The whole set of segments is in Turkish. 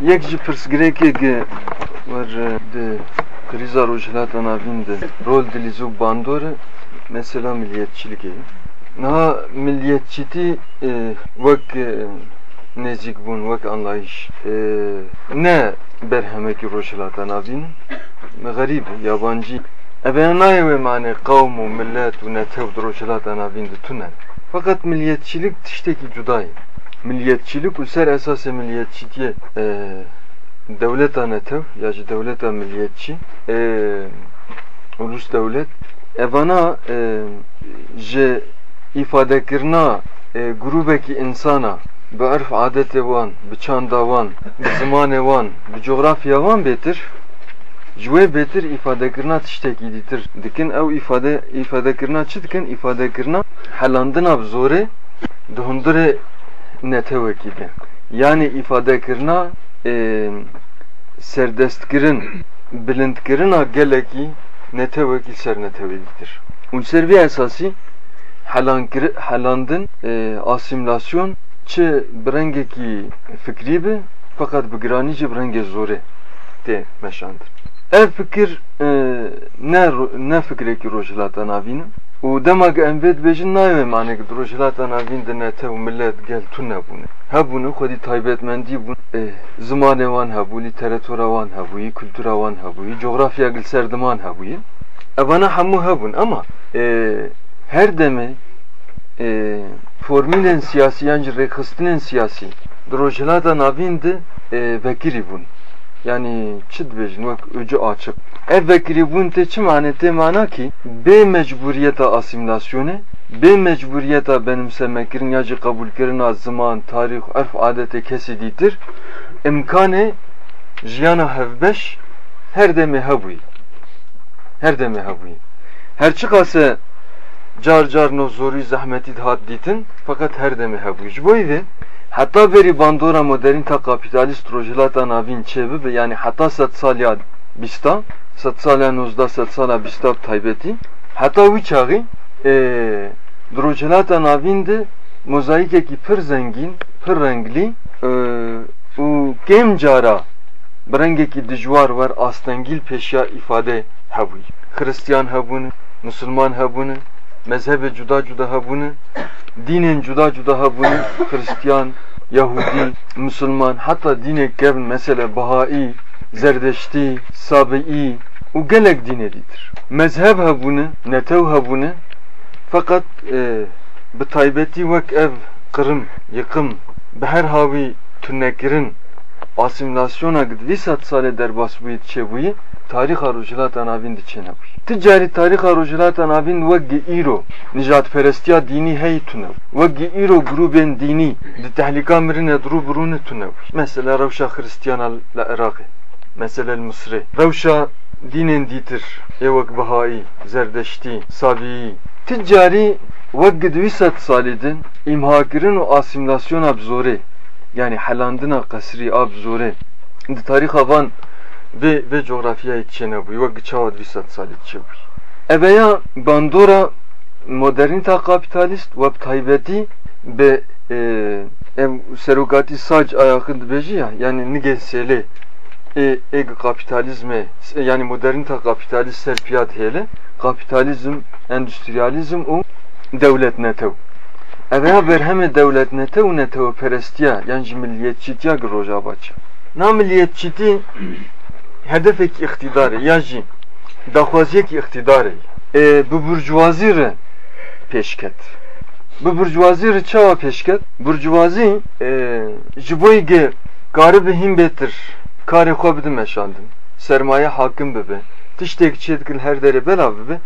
Як же перс греке var e, de kriza rojilatan avinde rol dilizuk bandore mesela milliyetçilik eyi. Na milliyetçiti e, vak e, nezik bun vak anlayış e, ne berhemeki rojilatan avin garip yabancı Eben naye ve mane kavmu millet ve netev rojilatan avinde tunen. Fakat milliyetçilik tişteki cudayı milliyetçilik û ser esasê milliyetçiliğe e, devleta netev ya ji devleta milliyetçi e, ulus devlet. Evana e, ji ifadekirina e, grubekî insana bi erf adetê wan bi çanda wan bi zimanê wan bi coğrafya wan bêtir ji wê bêtir îfadekirina tiştekî dîtir dikin. Ew îfade îfadekirina çi dikin? Îfadekirina helandina bi zorê di hundirê netewekî de yani îfadekirina e, serdestkirin bilindkirina gelekî netewekî sernetewekîdir û ser vê esasî helandin e, asimilasyon çi bi rengekî fikrî bi fakat bi bi rengê zorê tê meşandir ev fikir e, ne ne fikrekî rojhilata navîn û dema em vê dibêjin nayê manê di rojhilata navîn de nete û millet gel tu nebûne hebûne xwedî taybetmendî bûn zimanê wan hebû lîteratûra wan hebûyî kültûra wan hebûyî coğrafya gil serdiman hebûyî evana hemû hebûn. Ama her demê formülên siyasî yan jî rêxistinên siyasî di rojhilata navîn de vekirî bûn yani çi dibêjin wek öcü açık. Ev vekirîbûn tê çi mane? Tê mana ki bê mecburiyeta asimilasyonê bê mecburiyeta benimsemekirin ya jî qebûlkirina ziman tarîx erf adetê kesî dîtir imkanê jiyana hevbeş her demê hebûyî her demê hebûyî her çi qase car car no zorî zehmetî hat dîtin fakat her demê hebûyî ji bo vê hatta beri bandora modern ta kapitalist rojilata navin çebi yani hatta set salya bista set salya nozda set salya bista taybeti hatta wî çağı e, rojilata navin de mozaikekî pir zengîn pir rengli e, û kêm cara bi rengekî dijwar wer astengîl pêşiya îfade hebûyî Hristiyan hebûne Müslüman hebûne mezhebe cuda cuda hebûne dinin cuda cuda hebûne Hristiyan Yahudi, Müslüman, hatta dine kevn mesela Bahai, Zerdeşti, Sabi'i u gelek din edidir. Mezheb hebune, netev hebune fakat e, bi taybeti vek ev kırım, yıkım, bi her havi tünekirin asimilasyona gidvi sat sale derbas buyit çebuyi tarih arujilata navin diçene buy. Ticari tarih arujilata navin veggi iro nijat perestiya dini hey tunev. Veggi iro gruben dini di tehlika mirine duru burune tunev. Mesela revşa Hristiyana la Irak'ı. Mesela Mısır'ı. Revşa dinin ditir. Evek Bahai, Zerdeşti, Sabi'i. Ticari veggi dvi sat salidin imhakirin o asimilasyon abzore yani helandina kasri abzore. Di tarih avan ve ve coğrafyayı çene bu ve çavat visat salit çevi. Eveya bandora modernita kapitalist ve taybeti be e, ev serugati sac ayakın beji ya yani nige sele e, eg kapitalizme yani modernita kapitalist serpiyat hele kapitalizm endüstriyalizm o devlet netev Eveya berheme devlet netev netev perestiya yani milliyetçitiya groja baç. Na milliyetçiti hedefek iktidarı ya jî daxwaziyek iktidarı e, bu burjuazî re pêşket bu burjuazî re çawa pêşket burjuazî e, ji bo ge karı bi hîn bêtir karê xwe bidin meşandin. Sermaye hakim bibe tiştek çêdikil her derê belav bibe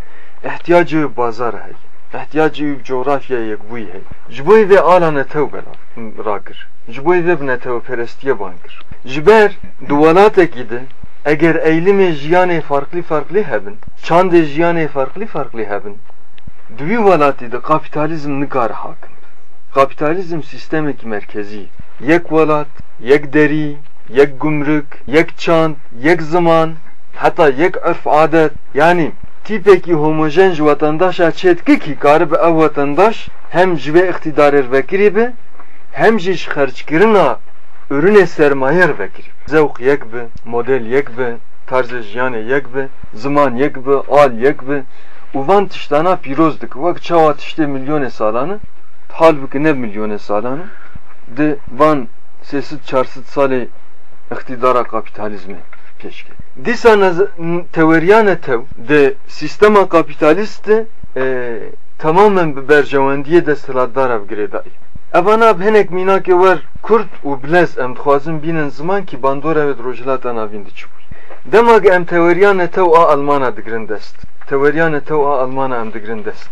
ihtiyacı bazar hey bûyî hey ji bo vê ala netew belav rakir ji bo vê bi netewperestiye bankir ji ber di welatekî de eğer eylemi jiyanê farklı farklı hebin, çandê jiyanê farklı farklı hebin, duvi welatî de kapitalizm nikar hakim. Kapitalizm sistemik merkezi. Yek welat, yek derî, yek gumruk, yek çand, yek zaman, hatta yek örf adet. Yani tipeki homojen ji vatandaşa çetki ki karib ev vatandaş hem ji ve iktidarê vekirî be hem jî ji xerçkirina ürün sermayer vekir. Zevk yek be, model yek be, tarz jiyane yek be, zaman yek be, al yek be. Uvan tiştana pirozdik. Vak çava tişte milyone salanı. Halbuki ne milyone salanı. De van sesit çarsit sale iktidara kapitalizmi peşke. Disa teoriyane tev de sistema kapitalist e, tamamen berjevendiye de sıradar ev giredai. Evana henek minake var Kurt û bilez em dixwazin bînin ziman ki bandor evet rojhilata navîn diçibûy. Demak em teoriyane tew a Almana digirin dest. Teoriyane tew a Almana em digirin dest.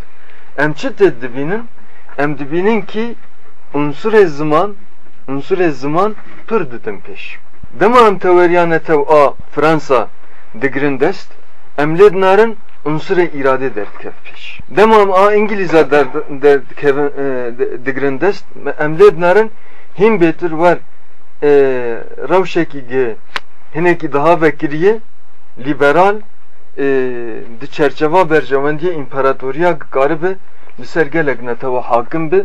Em çi tê dibînin? Em dibînin ki unsurê ziman unsurê ziman pir didin pêş. Teoriyane tew a Fransa digirin dest. Em lê dinarin unsur-ı irade derdkev peş. Demam a İngilizce derdkev digirin dest emled narin him betir var e, ravşeki ge hineki daha vekiriye liberal e, di çerçeva berjevendiye imparatoriya garibe li ser gelek neteva hakim bi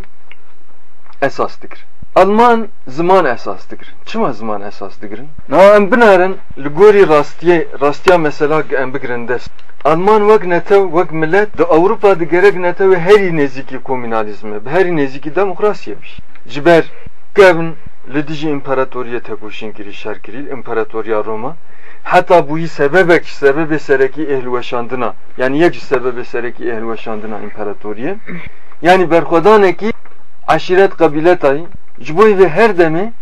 esas dikir. Alman zaman esas dikir. Çima zaman esas dikirin? Na em binarin li gori rastiye rastiya mesela em bigirin dest. Alman vak netev vak millet de Avrupa de gerek netev heri neziki komünalizmi, heri neziki demokrasiyemiş. Ciber gevin lidiji imparatoriye tekuşin kiri şerkiril imparatoriya Roma. Hatta bu sebebek sebebi sereki ehli yani yek sebebi sereki ehli imparatoriye. Yani berkodaneki aşiret kabiletayı Ciboy ve her demi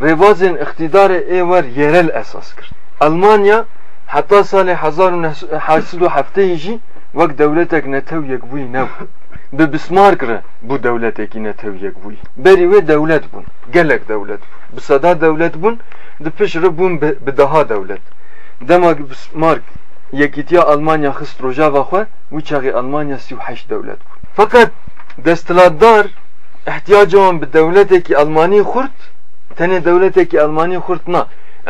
revazin iktidarı e var yerel esas kır. Almanya hatta sale 1807 jî vek devletek netew yekbûyî nebû. Bi bismar kire bu devletekî netew yekbûyî. Berî wê devlet bûn. Gelek devlet bûn. Bi seda devlet bûn, di pişt re bûn bi daha devlet. Dema bismark yekîtiya Almanya xist rojava xwe, wî çaxê Almanya sî û heşt devlet bûn. Fakat destilatdar bir devletekî Almanî xurt, tenê devletekî Almanî xurt na.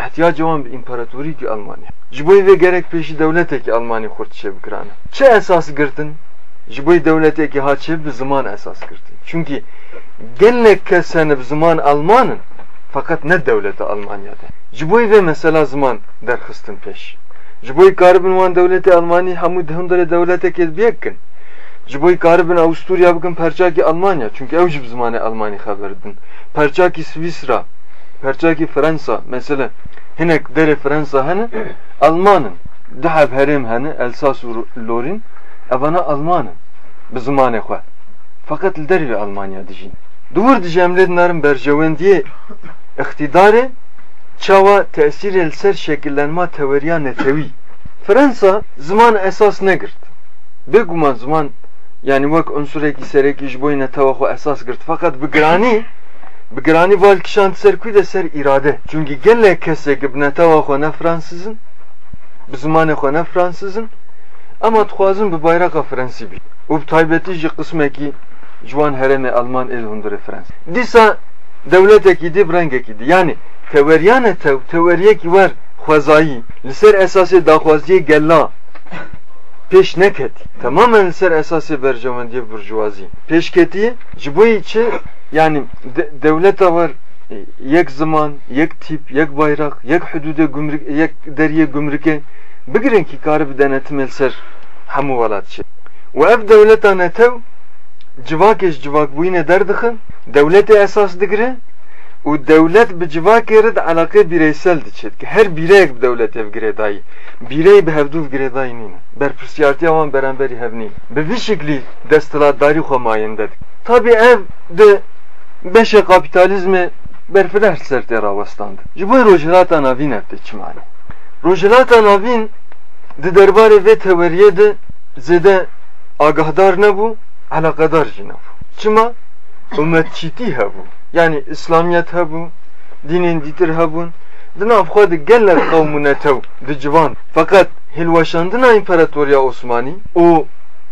ihtiyacı olan bir imparatori ki Almanya. Jiboy ve gerek peşi devlete ki Almanya kurt çevikranı. Çe esas girtin? Jiboy devlete ki haçe bir zaman esas girtin. Çünkü gelnek kesene bir zaman Almanın fakat ne devleti Almanya'da. Jiboy ve mesela zaman derhıstin peş. Jiboy karibin van devleti Almanya hamu dehundere devlete kezbiyekin. Jiboy karibin Avusturya bugün perçaki Almanya. Çünkü evcib zamanı Almanya haberdin. Perçaki Svisra, perçaki Fransa. Mesela hinek dere Fransa hani Almanın. Dehab herim hani Elsas Lorin. Evana Almanın. Bi zamanı xwe. Fakat deri Almanya dijin. Dur dijemled narin berjewendiye iktidarı çava tesir el ser şekillenme teoriya netevi Fransa zaman esas ne Beguma zaman yani vak unsureki sereki jboyne teva esas girt fakat bi grani Bigirani val kişan ser de ser irade. Çünkü gelle kesek ibneta ve ne Fransızın. Bizmane xwe ne Fransızın. Ama tuhazın bir bayrak Fransi bi. U taybeti ji kısmeki Juan hereme Alman el hundur Frans. Disa devleteki di brengeki di. Yani teveriyane tev, teveriyeki var xwezayî li ser esasê daxwaziyê gella peş neket. Tamamen li ser esasê berjewendiyê burjwazî. Pêşketiye ji bo yani de, devlet var e, yek zaman, yek tip, yek bayrak, yek hudude gümrük, yek deriye gümrüke bigirin ki karı bir denetim elser hamu valat şey. Ve ev devlet anetev civak eş civak bu yine derdikın devlete esas digre u devlet bi civak erid alaka bireysel diçet ki her birey bir devlet ev gire dayı birey bi hevduv gire dayı nine ber pirsiyarti avan beremberi hevnin bi bir şekli destilatdari xo dedik tabi ev de beşe kapitalizmi berfiler serte ravastandı. Jiboy rojilata navin evde çimani. Rojilata navin di derbare ve teveriye de zede agahdar ne bu? Alakadar jine bu. Çima? Ümmetçiti hebu. Yani İslamiyet hebu, dinin ditir hebun. Dina afxadı geller kavmune tev di civan. Fakat hilvaşandına İmparatorya Osmani o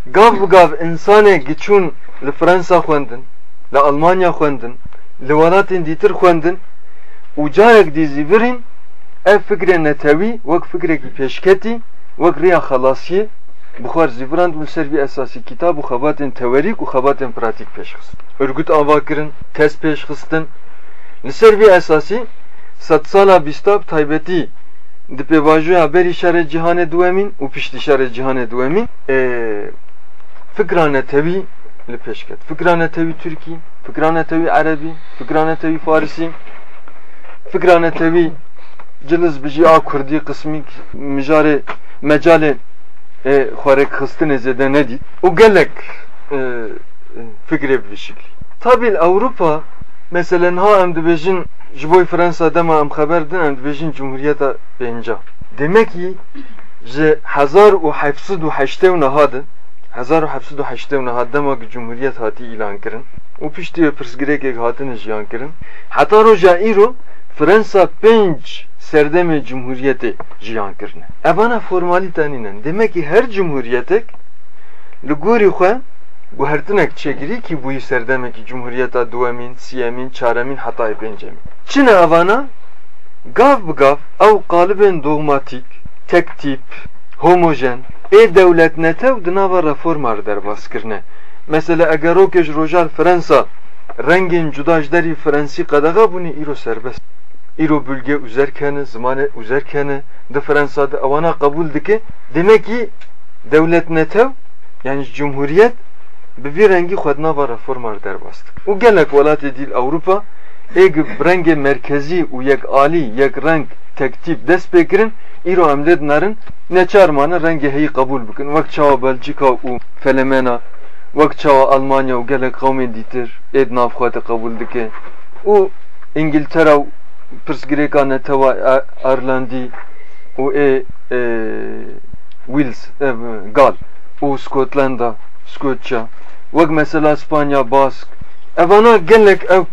gav gav insane giçun li Fransa xwendin li Almanya xwendin li welatên dîtir xwendin û carek dî zîvirîn ev fikrê netewî wek fikrekî pêşketî wek rêya xelasiyê bixwar zîviran li ser vî esasî kitab û xebatên tewerîk û xebatên pratîk pêşxistin. Örgüt ava kirin, test pêşxistin. Li ser vî esasî sed sala bîstab taybetî di pêvajoya berî şerê cîhanê duhemîn û piştî şerê cîhanê duhemîn fikra netewî li pêş ket fikra netewî Türkî fikra netewî Erebî fikra netewî Farsî fikra netewî ciliz bijî a Kurdî qismî mijarê mecalê xwarek xistinê zêde nedît û gelek fikrê bi şeklî tabil Avrupa mesela ha em dibêjin ji bo Fransa dema em xeber din em dibêjin Cumhuriyeta pênca demek ki ji hezar û hefsîd û heştê heştê û nehad dema ki Cumhuriyet hatî îlan kirin. Û piştî wê pirsgirêkek hatin jiyan kirin. Heta roja îro Fransa pênc serdemê Cumhuriyetê jiyan kirine evana formalîte nînin demek ki her Cumhuriyetek li gorî xwe guhertinek çekirî ki bûyî serdemekî Cumhuriyeta duhemîn, siyemîn, çaremîn hetayê pêncemîn. Çi ne evana? Gav bi gav ew qalibên dogmatik, tek tip, homojen, ê dewlet netew di nava reformar derbas Mesela eger rokej rojal Fransa rengên cuda ji derî Fransî îro serbest. İro bölge üzerkene, zamanı üzerkene de avana kabul dike. Demek ki devlet netev yani cumhuriyet bir rengi xwedna va reformar derbastık. U gelek velatê dîl Avrupa êg rengê merkezî û yek alî yek reng tek tip dest pê kirin îro em lê dinarin neçarmane rengê heyî qebûl bikin wek çawa Belçika û Felemena wek çawa Almanya û gelek qewmên dîtir êd navxwe te qebûl dike û İngiltere û pirsgirêka netewa Irlandî û ê Wales Gal û Skotlanda Skotça wek mesela Spanya Bask. Evana gelek ev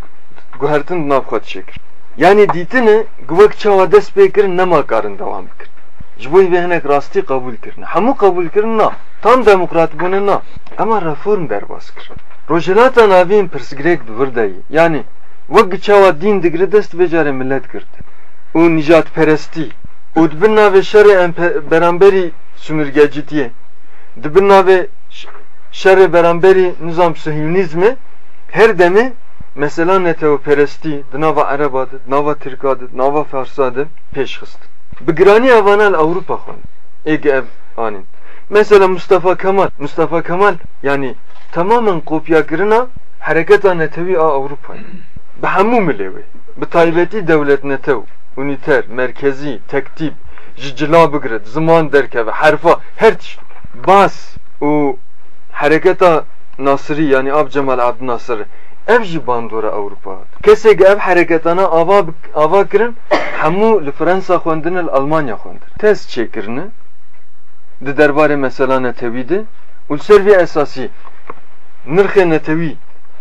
guhertin navxwe çêkir yani dîtine wek çawa dest pê kirin nema karin devam bikin ji bo vê hinek rastî qebûl kirine hemû qebûl kirin na tam demokrat bûne na. Ama reform derbas kir rojilata navîn pirsgirêk bi vir çawa dîn digire dest vê millet girt û nijat perestî û dibin navê şerê em beramberî sumürgecîtiyê dibin navê şerê beramberî nizam sıhiyonizmi her demi mesela neteoperesti di nava Araba di nava Tirka di nava Farsa di pêşxist bi giranî evanel Avrupa xwe êge ev anîn mesela Mustafa Kemal Mustafa Kemal yani tamamen kopyakirina hareketa netewî a Avrupayê milê wê bi taybetî devlet netew unîter merkezî tektîb ji cila bigirit ziman derkeve herfa her tişt bas û hareketa Nasri yani Ab Cemal Abd Nasr ev jî bandora Avrupa kesek ev hareketana ava ava kirin hemû li Fransa xwendin li Almanya xwendin test çêkirine di derbarê mesela netewî de û ser vê esasî nirxê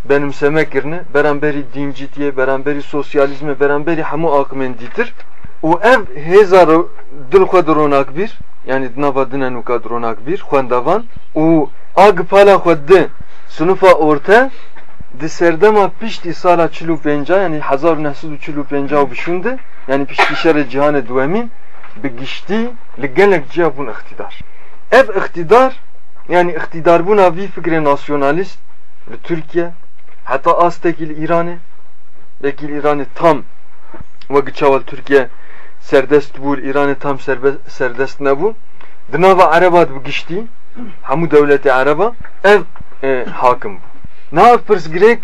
benimseme kirine beramberî dîncîtiye beramberî sosyalizme beramberî hemû akimên dîtir û ev hêza dil xwe dironak bîr yani nava dinen û ka dironak bîr xwendavan. Û agpala xwe di sınıfa orta di serdema pişti sala çilu penca yani hazar nesudu çilu penca bişundi. Yani pişti şere cihane duemin bigişti li gelek cihabun iktidar. Ev iktidar yani iktidar buna vi fikre nasyonalist li Türkiye hatta astekil İran'ı bekil İran'ı tam ve çaval Türkiye serdest bul İran'ı tam serdest nebu dinava Arabat bigişti hamu devleti Araba ev e, hakim. Ne yapırız gerek?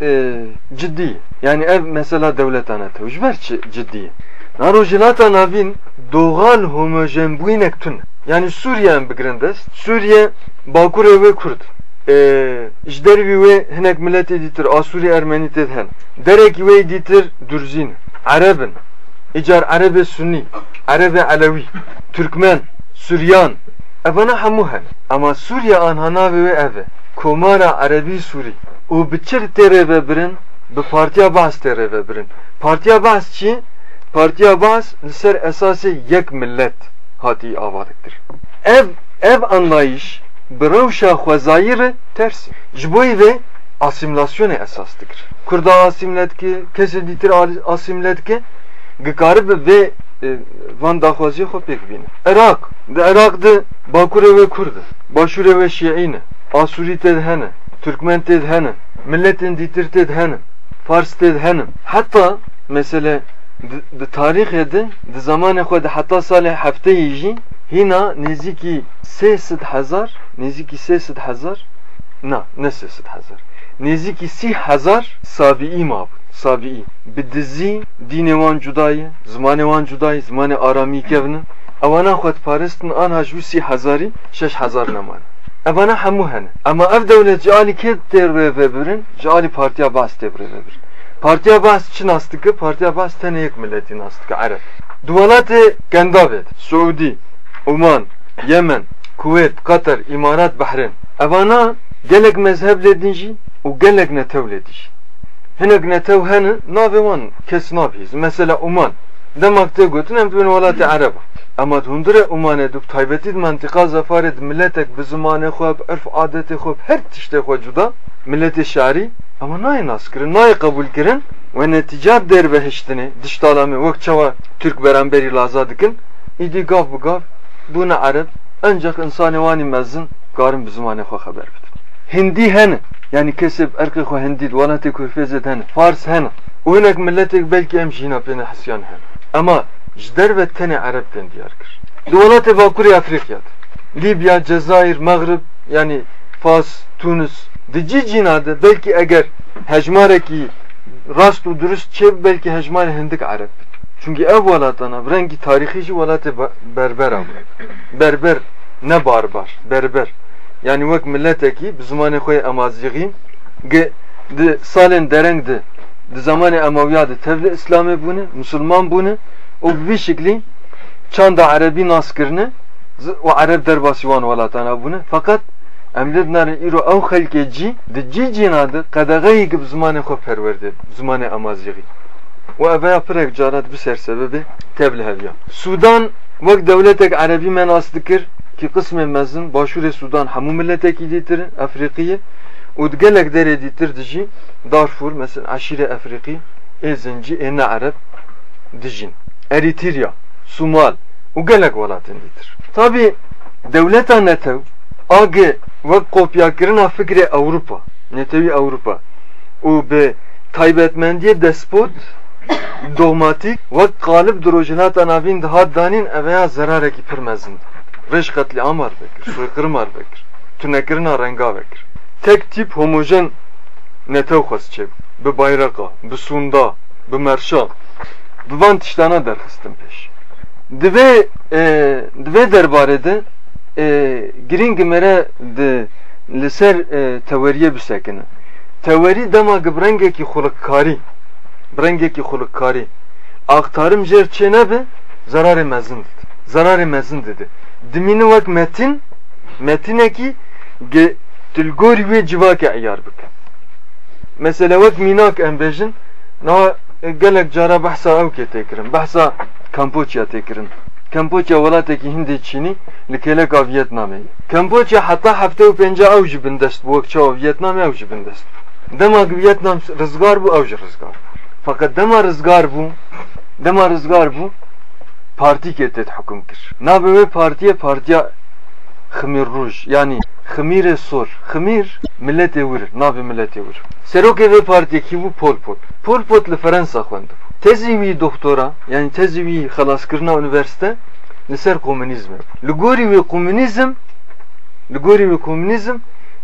E, ciddi. Yani ev mesela devlet anatı. Ucber ciddi. Narojilata navin doğal homojen buinek tun. Yani Suriye'nin bigrindes. Suriye Bakure ve Kurd. E, İjdervi ve hinek millet editir. Asuri Ermeni tedhen. Derek ve editir Dürzin. Arabın. İcar Arabe Sunni. Arabe Alevi. Türkmen. Süryan. Evana hamuhen. Ama Suriye anhana ve eve. Komara Arabi Suri. O biçir tere ve birin. Bi partiya bas tere ve birin. Partiya bas çi? Partiya bas ser esası yek millet hati avadıktır. Ev ev anlayış Bravşa xwezayir tersi. Jboy ve asimilasyonu esastıdır. Kurda asimlet ki, kesilditir asimlet ki, gıkarib ve e, van daxwazî xwe pêk bîne Iraq di Iraq de Bakurê ve Kurd Başûrê ve Şiî ne Asûrî tê hene Türkmen tê hene milletên dîtir tê hene Fars tê hene mesele de de heta salê hefteyê jî hîna nêzîkî sê sed hezar nêzîkî sê sed hezar na ne sê sed hezar. Nêzîkî sî hezar Sabiî mabû Sabiî. Bi dizî dînê wan cuda ye zimanê wan cuda ye zimanê aramî kevnin ewana xwe diparistin aniha ji wî sî hezarî şeş hezar nemane. Evana hemû hene. Ama ev dewlet ji alî kê tê rêvebirin ji alî partiya bas tê rêvebir partiya bas çi nas dike partiya bas tenê yek milletî nas dike ereb di welatê Kendavê Suudî Oman Yemen Kuveyt Katar İmarat Bahreyn. Evana gelek mezheb ledin jî û gelek netew ledî jî hinek netew hene navê wan kes nabîz mesela Oman demak tê gotin em bin welatê Ereba ama hundure Omanê duk taybetî mantıqa zafarê di milletek bi zimanê xwe bi erf adetê xwe her tiştê xwe cuda. Milletê şarî ama nayê nas kirin nayê qebûl kirin ve neticat dervehiştini diştalamê wek çawa Türk beramberî laza dikin îdî gav bi gav bûne Ereb ancak insanê wanî mezin karin bi zimanê xwe xeber bidin Hindî hene yani kesib erkê xwe Hindî di welatê Kurfêzê de hene Fars hene û hinek milletêk belkî em jîna pêne hesyan hene ama ji derve tenê Ereb tên diyar kir di welatê Bakurê Afrikya de Libya Cezayir Maghrib yani Fas Tunis di cî cîna de belkî eger hejmarekî rast û durust çê belkî hejmarê hindik Ereb çünkü ev welatana rengî tarîxî jî welatê berber bû berber ne barbar berber. Yani wek milletekî bi zimanê xwe emazîğîn di salên dereng de di zamanê Emewiya de tevlî İslamê bûne Müslüman bûne û bi vî şeklî çanda Erebî nas kirine û Ereb derbasî wan welatana bûne fakat em lê dinarin îro ew xelkê cî di cî cîna de qedexeyî bi zimanê xwe perwerde zimanê emazîğî û eveya pirek carat bi sersebebê tev li heviya Sudan wek dewletek Erebî me nas dikir ki qismê mezin başûrê Sudan hemû milletekî dîtirin Efrîqiyê û di gelek derê dîtir dijî Darfur mesela Aşîre Efrîqî ê zincî ê ne Ereb dijîn Eritrya Sumal û gelek welatên dîtir. Tabi dewleta netew agê wek kopyakirina fikrê Ewropa netewî Ewropa û bi taybetmendiyê despot dogmatik wek qalib di rojhilata navîn dihat danîn eveya zerarekî pir mezin Reş katliam var vekir, soykırım var vekir. Tünekirina renga vekir. Tek tip homojen netev xwest çev. Bi bayraqa, bi sunda, bi merşa. Bi van tiştana derxistin peş. Divê divê derbarê de girîng mere di li ser teweriye bisekine. Tewerî dema gi birengekî xulukkarî, birengekî xulukkarî. Aktarım jêr çê nebe, zararê mezin didi. Zararê mezin didi. Dimini wek metin, metinekî ge tilgorî wê civakê eyar bike. Mesela wek mînak em bêjin, na gelek cara behsa ew kê tê kirin, behsa Kamboçya tê kirin. Kamboçya welatekî Hindê Çînî li kêleka Vietnamê. Kamboçya heta hefte û pênca ew ji bin dest bû wek çawa Vietnamê ew ji bin dest bû. Dema Vietnam rizgar bû ew ji rizgar. Fakat dema rizgar bû, dema rizgar bû parti kettet hüküm kir. Nabe ve partiye partiya Xmir Ruj yani Xmir Sor. Xmir millet evir. Nabe millet evir. Tezivi doktora yani tezivi xalaskirina üniversite li ser komünizm. Li gorî ve komünizm li gorî ve komünizm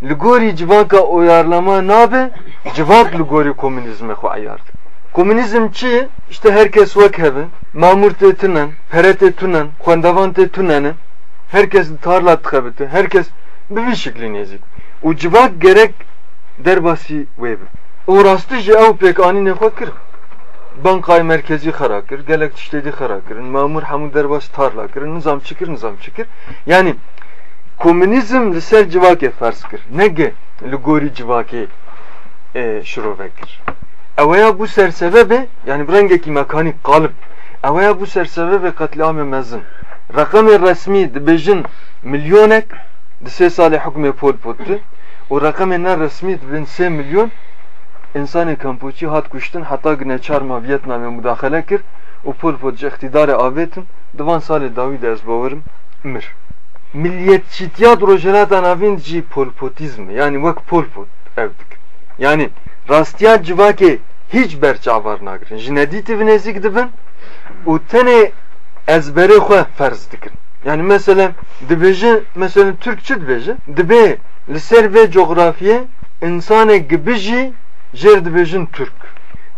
li gorî civaka uyarlama nabe civak li gorî komünizme ayardı. Komünizm çi? İşte herkes vek heve. Mamur te tunen, pere te tunen, kwendavan te tunene. Herkes tarla tıkabete. Herkes bir şekli nezik. U civak gerek derbasi webe. O rastı je ev pek ani ne fakir. Bankay merkezi harakır, gelek tiştedi harakır. Mamur hamu derbas tarla kır, nizam çıkır, nizam çıkır. Yani komünizm li ser civake farz kir. Nege li gori civake e, şuro vekir. Evaya bu sersebebe yani brengeki mekanik kalıp evaya bu sersebebe katliamı mezin. Rakamı resmi dibejin milyonek di se sali hükmü pol pottu. O rakamı ne resmi dibin se milyon kampuçi hat kuştun hatta güne çarma Vietnam'a müdahale kir. O pol pot iktidarı avetin. Divan sali David ez bavarım mir. Milliyetçitiyat rojelata navin ji polpotizmi yani vak polpot evdik. Yani rastiya civake hiç berçavar nagirin. Jinediti vinezik dibin O tene ezbere xwe ferz dikin. Yani mesela dibêje mesela Türkçe dibêje dibe li ser coğrafiye insanê gibijî dibêjin Türk.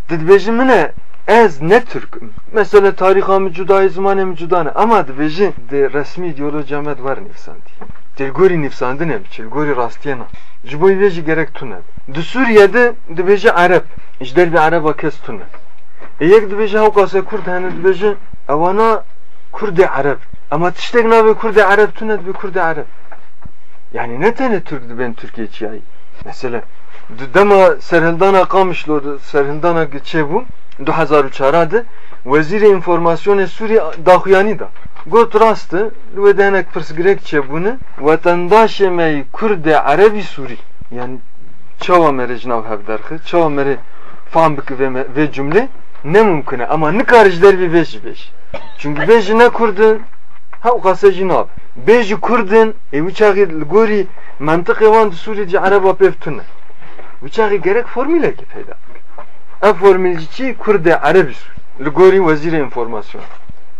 Dibêjin mine ez ne Türk'üm. Mesela tariha mı cudayı zamanı mı cudane ama dibêjin de resmi ideolojiya me var nifsandi. Tilgori nifsandi ne tilgori rastiye na. Ji bo vê jî gerek tune. Di Suriye'de dibêje Arap. Ji dervê Araba kes tune. E yek dibêje hewqase Kurd hene dibêje ewana Kurdê Arab. Ama tiştek navê Kurdê Arab tune dibe Kurdê Arab. Yani ne tane Türk dibên Türkiye çiyayı. Mesela dema serhildana qamışlo serhildana geçebû 2004 de Vezîrê Informasyonê Sûriye daxuyanî da. Got rast li wê de hinek pirsgirêk çebûne wetendaşê me Kurdê Erebî Sûrî yani çawa me re ji nav hev derxi çawa me re fam bike vê vê cümle ne mumkine ama nikare ji dervî vê jî bêj. Çünkü jî ne Kurdin gorî mentiqê wan di Sûriyê cî Ereba pêv tune. Wî çaxî gerek formîlekê peyda bike. Ev formîl jî çi Kurdê Erebî Sûrî li gorî Wezîrê Informasyon.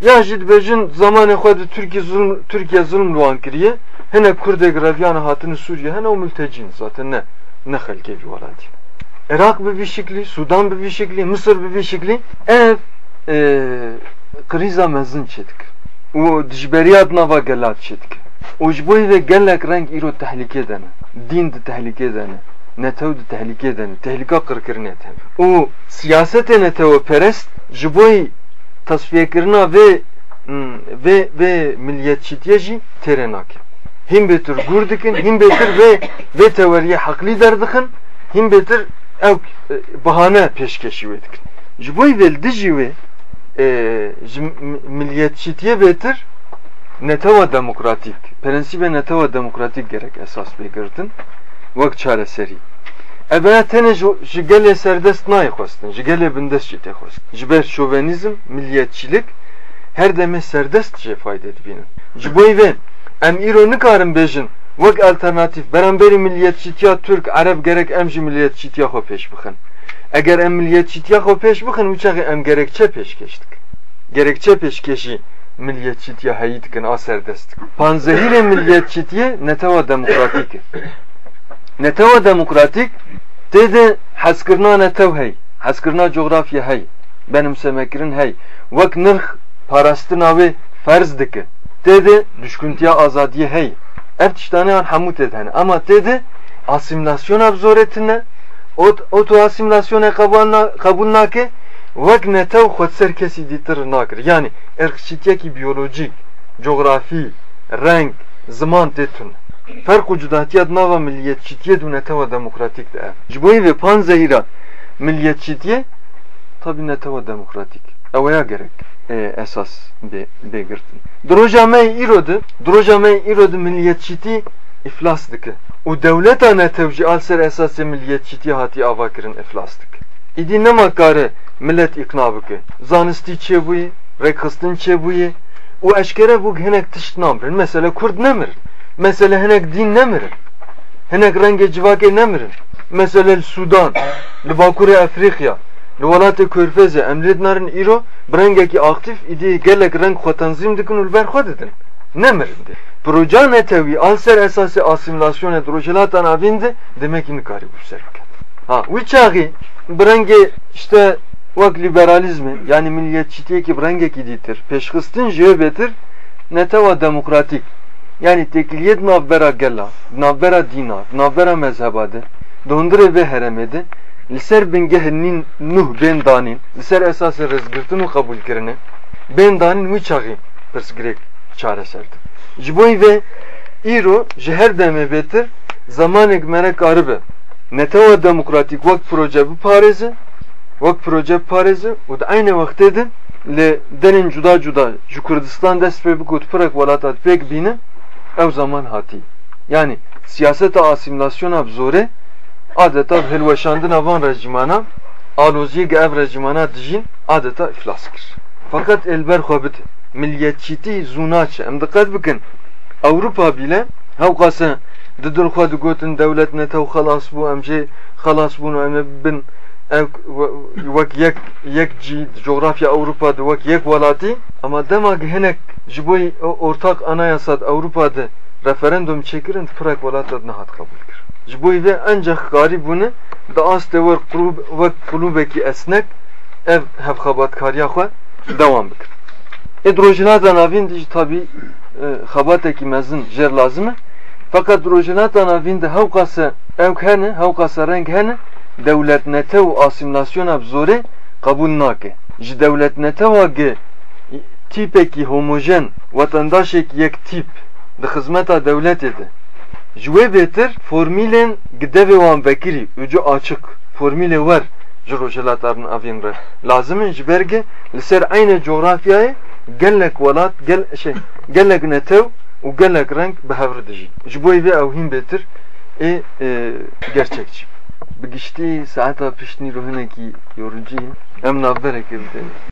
Ya jî dibêjin zamanê xwe di Türkiye zulm Türkiye zulm li wan kiriye hinek Kurdê gireviyana hatine Sûriye hene û mültecîn zaten ne ne xelkê vî welatî. Irak bi vî şeklî, Sudan bi vî şeklî, Mısır bi vî şeklî ev e, kriza mezin çedik. Û dijberiya nava gelat çedik. û ji bo vê gelek reng îro tehlike dene. Din di tehlike dene. Netew di tehlike dene. Tehlika qirkirinê te. û siyasetê netew perest ji bo tasfiyekirina vê vê vê milliyetçîtiye jî têrê nake. Hîn bêtir gûr dikin, hîn bêtir vê vê teweriye heqlî derdixin, hîn bêtir ew bahane pêşkeşî wê dikin. Ji bo wê ji milliyetçîtiye bêtir netewa demokratik, prensîbê netewa demokratik gerek esas bêgirtin wek çareserî. Evvela tene ji gelê serdest nayê xwestin, ji gelê bindest jî tê xwestin. Ji ber şovenîzm, milliyetçilik her demê serdest jê fayde dibînin. Ji bo vê em îro nikarin bêjin wek alternatif beramberî milliyetçîtiya Türk, Ereb gerek em jî milliyetçîtiya xwe pêş bixin. Eger em pêş bixin wî çaxê em gerekçe pêşkeş dikin. Gerekçe pêşkeşî milliyetçîtiya heyî dikin a serdest dikin. Panzehîrê milliyetçîtiye netewa demokratik. Netewa demokratik têde hezkirina netew hey, hezkirina coğrafya hey, benimsemekirin hey, wek nirx parastina wê ferz dike. Têde düşküntiya azadiye hey. Ev an hemû tê hene ama têde asimilasyona bizoretine oto asimilasyona kabul nake wek netew xwedser kesî dîtir nakir. Yani erkçîtiyekî biyolojik, coğrafi, renk, zaman. Ferq û cudahatiya nava milliyetçîtiye dû netewa demokratik de ev. Ji bo vê pan zehîra milliyetçîtiye tabi netewa demokratik. Ew gerek e, esas bê bêgirtin. Droja me îro de, droja me îro de milliyetçîtî iflas dike. û dewleta netew jî al ser esasê milliyetçîtî hatî ava kirin. İdî nema kare millet ikna bike. Zanistî çêbûyê, rêkxistin çêbûyê û eşkere bûk hinek tişt namirin. Mesela Kurd nemirin. Mesela hinek din nemirin. Hinek renge civakê nemirin. Mesela Sudan, li Bakurê Afrika, li welatê Körfezê em lê narin îro bi rengekî aktif îdî gelek reng xwe tenzîm dikin û li ber xwe didin. Nemirin de. Proja netewî al ser esasê asimilasyonê rojilata navîn de demekî nikarî bû ser biket. Ha, wî çaxî bi rengê işte wek liberalizmi yani rengekî dîtir. Pêşxistin ji wê bêtir netewa demokratik. Yani tekliyet navbera gela, navbera dina, navbera mezheba de, dondire ve heremede, liser bingehinin nuh ben danin, liser esası rızgırtını kabul kirine, ben danin mi çağı pırsgirek çare serdi. Jiboy ve İro jeher deme betir, zamanek merek arıbe, neteva demokratik vakt proje bu parezi, vakt proje parezi, o da aynı vakte de, le denin cuda cuda, ju Kurdistan dest pe bikut pırak valatat pek bine, ev zaman hati. Yani siyaset asimilasyon zore adeta helveşandın avan rejimana aloziye ge ev rejimana dijin adeta iflas kir. Fakat elber xwebit milliyetçiti zunaçe em dikkat bikin Avrupa bile hevkası didil xwe digotin devlet netew xelas bû em jê xelas bûn em bin ev wek yek yek cî coğrafya Avrupa'da wek yek welatî ama dema hinek ji bo ortak anayasa Avrupa'da referandum çekirin firek welatê nehat kabul kir. Ji ve ancak garî bûne da wer qulûb wek qulûbekî esnek ev hevxebatkariya xwe devam bikir. E drojinata navîn de jî tabii xebatekî mezin jêr lazim e. Fakat drojinata navîn de hewqase ew hene, hewqase reng hene devlet netev asimilasyona zore kabul nake. Ji devlet neteva ge tipeki homojen vatandaşek yek tip de hizmeta devlet ede. Jwe betir formülen gideve wan vekiri ucu açık formüle var jirojelatların avin Lazımın jiberge liser aynı coğrafyayı جلك ولات جل شيء جلك نتو وجلك رنك بهفر دجي. جبوي بي أو هين بيتر إي آه بقشتي ساعتها ساعتا پشتني روحنا كي يورجي ام نابره كبتين